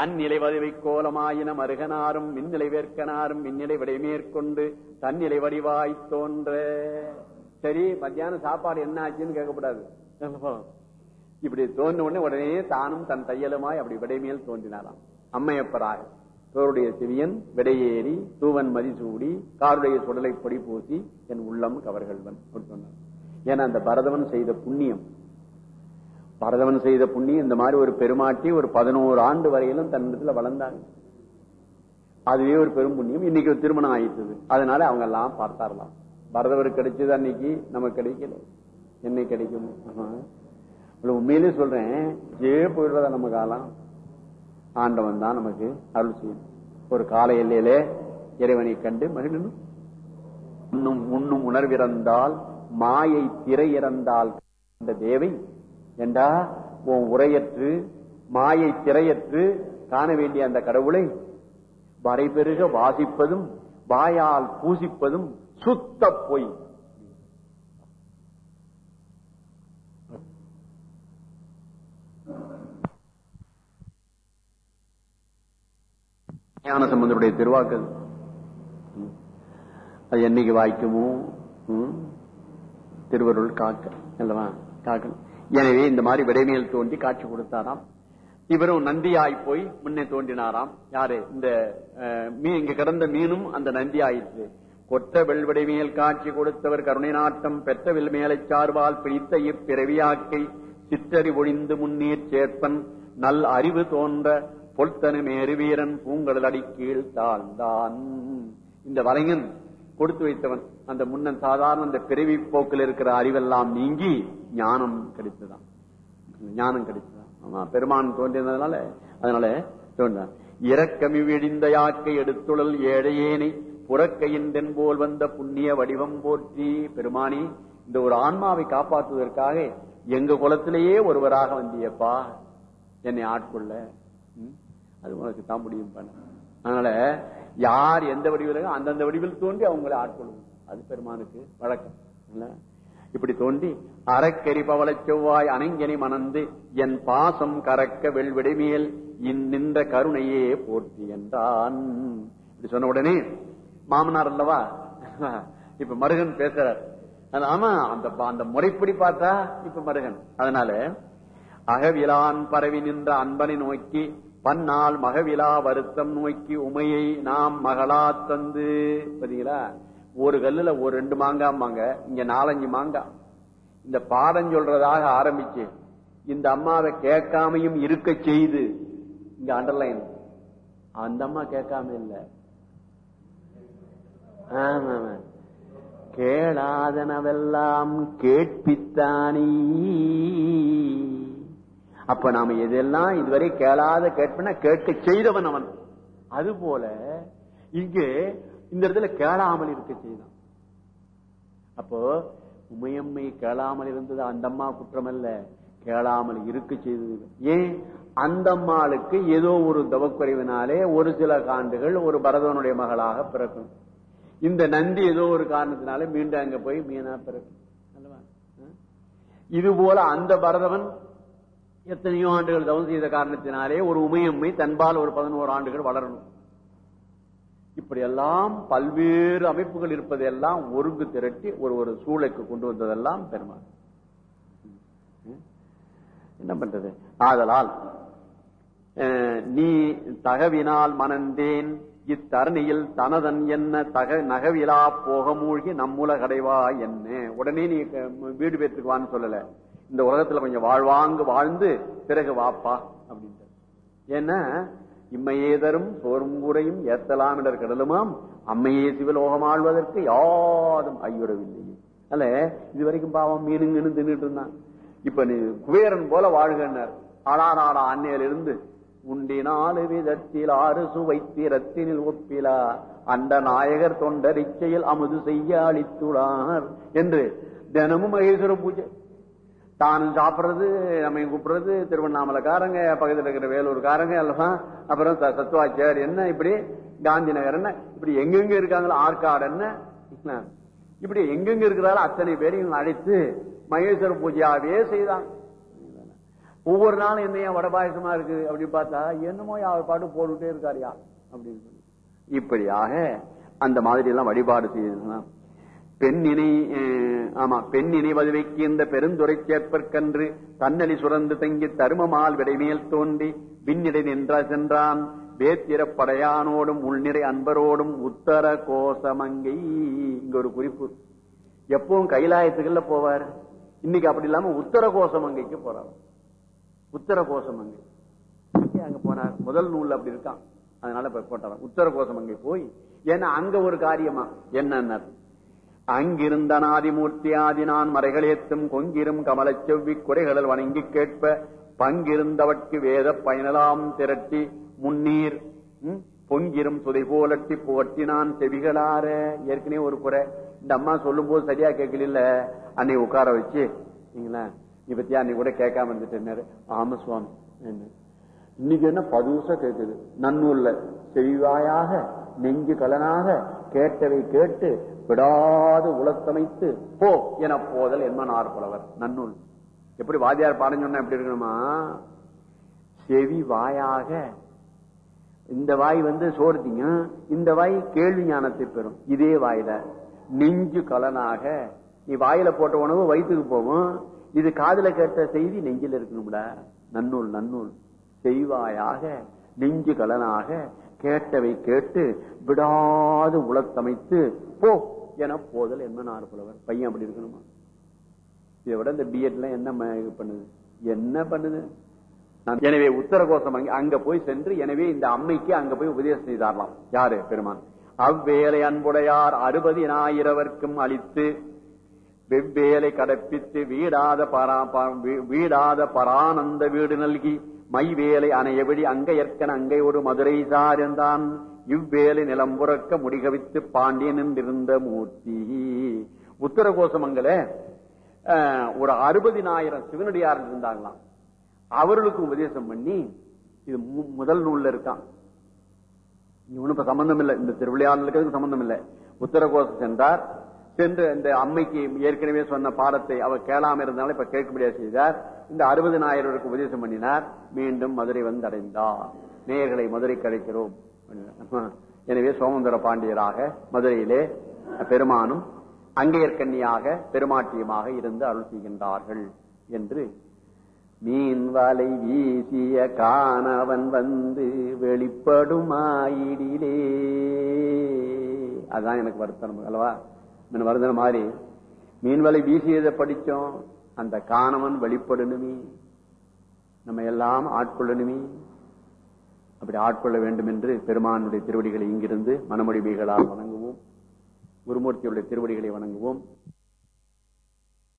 அந்நிலை வடிவை கோலமாயின மருகனாரும் மின்னிலை வேர்க்கனாரும் மின்னிலை விடை மேற்கொண்டு தன்னிலை வடிவாய் தோன்ற. சரி மத்தியானம் சாப்பாடு என்ன ஆச்சுன்னு கேட்கக்கூடாது இப்படி தோன்ற உடனே உடனே தானும் தன் தையலுமாய் அப்படி விடைமேல் தோன்றினாராம். அம்மையப்பராக தோருடைய சிவியன் விடையேறி தூவன் மதிசூடி காருடைய சுடலை பொடி பூசி என் உள்ளம் கவர்கள்வன் சொன்னார் ஏன்னா அந்த பரதவன் செய்த புண்ணியம் பரதவன் செய்த புண்ணியம் இந்த மாதிரி ஒரு பெருமாட்டி ஒரு பதினோரு ஆண்டு வரையிலும் தன்னிடத்துல வளர்ந்தாங்க. அதுவே ஒரு பெரும் புண்ணியம். இன்னைக்கு ஒரு திருமணம் ஆயிட்டது. அதனால அவங்க எல்லாம் பார்த்தாரலாம் பரதவர் கிடைச்சது அன்னைக்கு நமக்கு கிடைக்கல. என்னை கிடைக்கும்? உண்மையிலே சொல்றேன் ஜே போயிடுறதா நம்ம காலம். ஆண்டவன் தான் நமக்கு அருள் செய்யும். ஒரு கால எல்லையிலே இறைவனை கண்டு மகிழணும். உண்ணும் உண்ணும் உணர்விறந்தால் மாயை திரை இறந்தால் தேவை என்றா உன் உரையற்று மாயை திரையற்று காண வேண்டிய அந்த கடவுளை வரைபெருக வாசிப்பதும் வாயால் பூசிப்பதும் சுத்த பொய். ஞான சம்பந்தருடைய திருவாக்கள் அது என்னைக்கு வாய்க்குமோ? திருவருள் காக்க அல்லவா? காக்கணும். எனவே இந்த மாதிரி விடைமேல் தோன்றி காட்சி கொடுத்தாராம். இவரும் நந்தியாய் போய் முன்னே தோன்றினாராம். யாரு? இந்த மீன் இங்க கிடந்த மீனும் அந்த நந்தி ஆயிற்று கொற்ற வெள்விடை மேல் காட்சி கொடுத்தவர் கருணை நாட்டம் பெற்ற வில் மேலை சார்பால் பிடித்த இப்பிறவியாக்கை சிற்றறி ஒழிந்து முன்னீர் சேர்ப்பன் நல் அறிவு தோன்ற பொல்தனு மேரு வீரன் பூங்கடல் அடி கீழ் தாழ்ந்தான். இந்த வரையன் கொடுத்து வைத்தவன் அந்த முன்னன் சாதாரண அந்த பிறவி போக்கில் இருக்கிற அறிவெல்லாம் நீங்கி ஞானம் கிடைத்ததான் ஞானம் கிடைத்ததான் ஆமா பெருமான் தோன்றியதுனால அதனால தோன்றான் இறக்கமி விழிந்த யாக்கை எடுத்துழல் ஏழையேனை புறக்கையின் தென்போல் வந்த புண்ணிய வடிவம் போற்றி பெருமானி இந்த ஒரு ஆன்மாவை காப்பாற்றுவதற்காக எங்க குலத்திலேயே ஒருவராக வந்தியப்பா. என்னை ஆட்கொள்ள. அது உனக்கு தான் முடியும் பண்ண அதனால யார் எந்த வடிவில் அந்தந்த வடிவில் தோன்றி அவங்களை ஆட்கொள்ளும். அது பெருமானுக்கு வழக்கம். இப்படி தோன்றி அறக்கறி பவளச் செவ்வாய் அணங்கனி மணந்து என் பாசம் கறக்க வெள்விடைமேல் நின்ற கருணையே போர்த்தி என்றான். இப்படி சொன்ன உடனே மாமனார் அல்லவா? இப்ப மருகன் பேசுறார். ஆமா அந்த அந்த முறைப்படி பார்த்தா இப்ப மருகன். அதனால அகவிலான் பரவி நின்ற அன்பனை நோக்கி பன்னால் மகவிலா வருத்தம் நோக்கி உமையை நாம் மகளா தந்து. பாத்தீங்களா ஒரு கல்லுல ஒரு ரெண்டு மாங்காம்பாங்க. இங்க நாலஞ்சு மாங்காய் இந்த பாடம் சொல்றதாக ஆரம்பிச்சு இந்த அம்மாவை கேட்காமையும் இருக்க செய்து இங்க அண்டர்லைன் அந்த அம்மா கேட்காம இல்ல. ஆமா, ஆமா. கேளாதனவெல்லாம் கேட்பித்தானீ. அப்ப நாம எதெல்லாம் இதுவரை கேளாத கேட்பன கேட்க செய்தவன் அவன். அது போல இங்கே இந்த இடத்துல கேளாமல் இருக்க செய்தான். அப்போ உமையம்மை கேளாமல் இருந்தது அந்த அம்மா குற்றம் அல்ல கேளாமல் இருக்க செய்தது ஏன்? அந்த அம்மாளுக்கு ஏதோ ஒரு தவக்குறைவினாலே ஒரு சில காண்டுகள் ஒரு பரதவனுடைய மகளாக பிறக்கும். இந்த நந்தி ஏதோ ஒரு காரணத்தினால மீண்டும் அங்க போய் மீனா பிறக்கும். அல்லவா? இது போல அந்த பரதவன் எத்தனையோ ஆண்டுகள் தவம் செய்த காரணத்தினாலே ஒரு உமையம்மை தன்பால் ஒரு பதினோரு ஆண்டுகள் வளரணும். இப்படி எல்லாம் பல்வேறு அமைப்புகள் இருப்பதெல்லாம் ஒருங்கு திரட்டி ஒரு ஒரு சூளைக்கு கொண்டு வந்ததெல்லாம் பெருமாள். என்ன பண்றது? ஆதலால் அஹ், நீ தகவினால் மணந்தேன் இத்தரணியில் தனதன் என்ன தக நகவிலா போக மூழ்கி நம்முல கடைவா என்ன? உடனே நீ வீடு பேத்துக்குவான்னு சொல்லல. இந்த உலகத்துல கொஞ்சம் வாழ்வாங்கு வாழ்ந்து பிறகு வாப்பா அப்படின்ட்டு ஏன்னா இம்மையே தரும் சோறும் ஏத்தலாம் என்ற கடலுமாம் அம்மையே சிவலோகம் ஆழ்வதற்கு யாதும் ஐயுறவில்லையே. அல்ல இது வரைக்கும் பாவம் மீனுங்கன்னு தின்னுட்டு இருந்தான். இப்ப நீ குபேரன் போல வாழ்கன்னார். ஆளாராடா அன்னையிலிருந்து உண்டினாலு விதத்தில் ஆறு சுவைத்திரத்தினில் ஒப்பிலா அந்த நாயகர் தொண்டர் இச்சையில் அமுது செய்ய அளித்துள்ளார் என்று தினமும் மகேஸ்வர பூஜை. தானும் சாப்பிடுறது நம்ம கூப்பிடுறது திருவண்ணாமலைக்காரங்க பக்கத்துல இருக்கிற வேலூர்காரங்க எல்லாம் அப்புறம் ச- என்ன இப்படி காந்தி நகர் என்ன இப்படி எங்கெங்க இருக்காங்களோ ஆற்காடு என்ன இப்படி எங்கெங்க இருக்கிறாரோ அத்தனை பேரையும் அழைத்து மகேஸ்வர பூஜையாவே செய்தான். ஒவ்வொரு நாளும் என்னையா ஏன் பாயசமா இருக்கு அப்படின்னு பார்த்தா என்னமோ அவர் பாட்டு போட்டுட்டே இருக்காருயா அப்படின்னு சொல்லி. இப்படியாக அந்த மாதிரி எல்லாம் வழிபாடு செய்யலாம் பெண்ணினை அஹ், ஆமா பெண்ணினை இந்த பெருந்துரை சேர்ப்பற்கன்று தன்னலி சுரந்து தங்கி தருமமால் விடைமேல் தோண்டி விண்ணிடை நின்றா சென்றான். வேத்திர படையானோடும் உள்நிறை அன்பரோடும் உத்தர கோசமங்கை. இங்க ஒரு குறிப்பு. எப்பவும் கைலாயத்துக்குள்ள போவார். இன்னைக்கு அப்படி இல்லாம உத்தர கோசமங்கைக்கு போறார். உத்தர கோசமங்கை. அங்க போனார்? முதல் நூல் அப்படி இருக்கான். அதனால இப்ப போட்டாராம். உத்தர கோசமங்கை போய் ஏன்னா அங்க ஒரு காரியமா? என்ன அங்கிருந்த நாதிமூர்த்தி ஆதி நான் மறைகளேத்தும் கொங்கிரும் கமலச் செவ்வி குறைகளில் வணங்கி கேட்ப பங்கிருந்தவர்க்கு வேத பயனலாம் திரட்டி முன்னீர் பொங்கிரும் சுதை போலட்டி புகட்டினான் செவிகளார. ஏற்கனவே ஒரு குறை. இந்த அம்மா சொல்லும் போது சரியா கேட்கல அன்னை உட்கார வச்சு நீங்களா நீ பத்தியா அன்னை கூட கேட்காம இருந்துட்டு ஆமா சுவாமி இன்னைக்கு என்ன பதுசா கேட்குது நன்னூல்ல செவிவாயாக நெஞ்சு கலனாக கேட்டவை கேட்டு விடாது உலத்தமைத்து போ என போதல் என்மனார் புலவர் நன்னூல். எப்படி வாத்தியார் பாடம் சொன்ன எப்படி இருக்கணுமா? செவி வாயாக. இந்த வாய் வந்து சோர்த்திங்க இந்த வாய் கேள்வி ஞானத்தை பெறும். இதே வாயில நெஞ்சு கலனாக. நீ வாயில போட்ட உணவு வயிற்றுக்கு போகும். இது காதுல கேட்ட செய்தி நெஞ்சில் இருக்கணும்ல நன்னூல் நன்னூல். செய்வாயாக நெஞ்சு கலனாக கேட்டவை கேட்டு விடாது உலத்தமைத்து போ என போதல் என்ன புலவர். பையன் அப்படி இருக்கணுமா? இதை விட இந்த பிஎட்ல என்ன இது பண்ணுது? என்ன பண்ணுது? நான் எனவே உத்தரகோசம் அங்க அங்க போய் சென்று எனவே இந்த அம்மைக்கு அங்க போய் உபதேசம் செய்தாரலாம். யாரு? பெருமான். அவ்வேலை அன்புடையார் அறுபதினாயிரவர்க்கும் அளித்து வெவ்வேலை கடப்பித்து வீடாத பரா வீ- வீடாத பரானந்த வீடு நல்கி மைவேலை அணையபடி அங்கையற்கன் அங்கை ஒரு மதுரை சார்ந்தான். இவ்வேலை நிலம் புறக்க முடிகவித்து பாண்டியன் என்றிருந்த மூர்த்தி. உத்தரகோசமங்கல ஒரு அறுபதினாயிரம் சிவனடியார் இருந்தாங்களாம். அவர்களுக்கு உபதேசம் பண்ணி இது மு- முதல் நூல்ல இருக்கான் இவனு இப்ப சம்பந்தம் இல்லை இந்த திருவிளையாடலுக்கு சம்பந்தம் இல்லை உத்தரகோசம் சென்றார். சென்று இந்த அம்மைக்கு ஏற்கனவே சொன்ன பாடத்தை அவர் கேளாம இருந்தாலும் இப்ப கேட்க முடியாது செய்தார். இந்த அறுபதினாயிரருக்கு உபதேசம் பண்ணினார். மீண்டும் மதுரை வந்து அடைந்தார் நேயர்களை மதுரை கிடைக்கிறோம் எனவே சோமந்தர பாண்டியராக மதுரையிலே பெருமானும் அங்கையர்கண்ணியாக பெருமாட்டியமாக இருந்து அருள் செய்கின்றார்கள் என்று மீன் வலை வீசிய காணவன் வந்து வெளிப்படும் ஆயிடிலே அதான் எனக்கு வருத்தம் அல்லவா நான் மாதிரி மீன் வலை வீசியதை படிச்சோம் அந்த காணவன் வெளிப்படணுமே நம்ம எல்லாம் ஆட்கொள்ளணுமே. அப்படி ஆட்கொள்ள வேண்டும் என்று பெருமானுடைய திருவடிகளை இங்கிருந்து மனமொழிமைகளால் வணங்குவோம். குருமூர்த்தியுடைய திருவடிகளை வணங்குவோம்.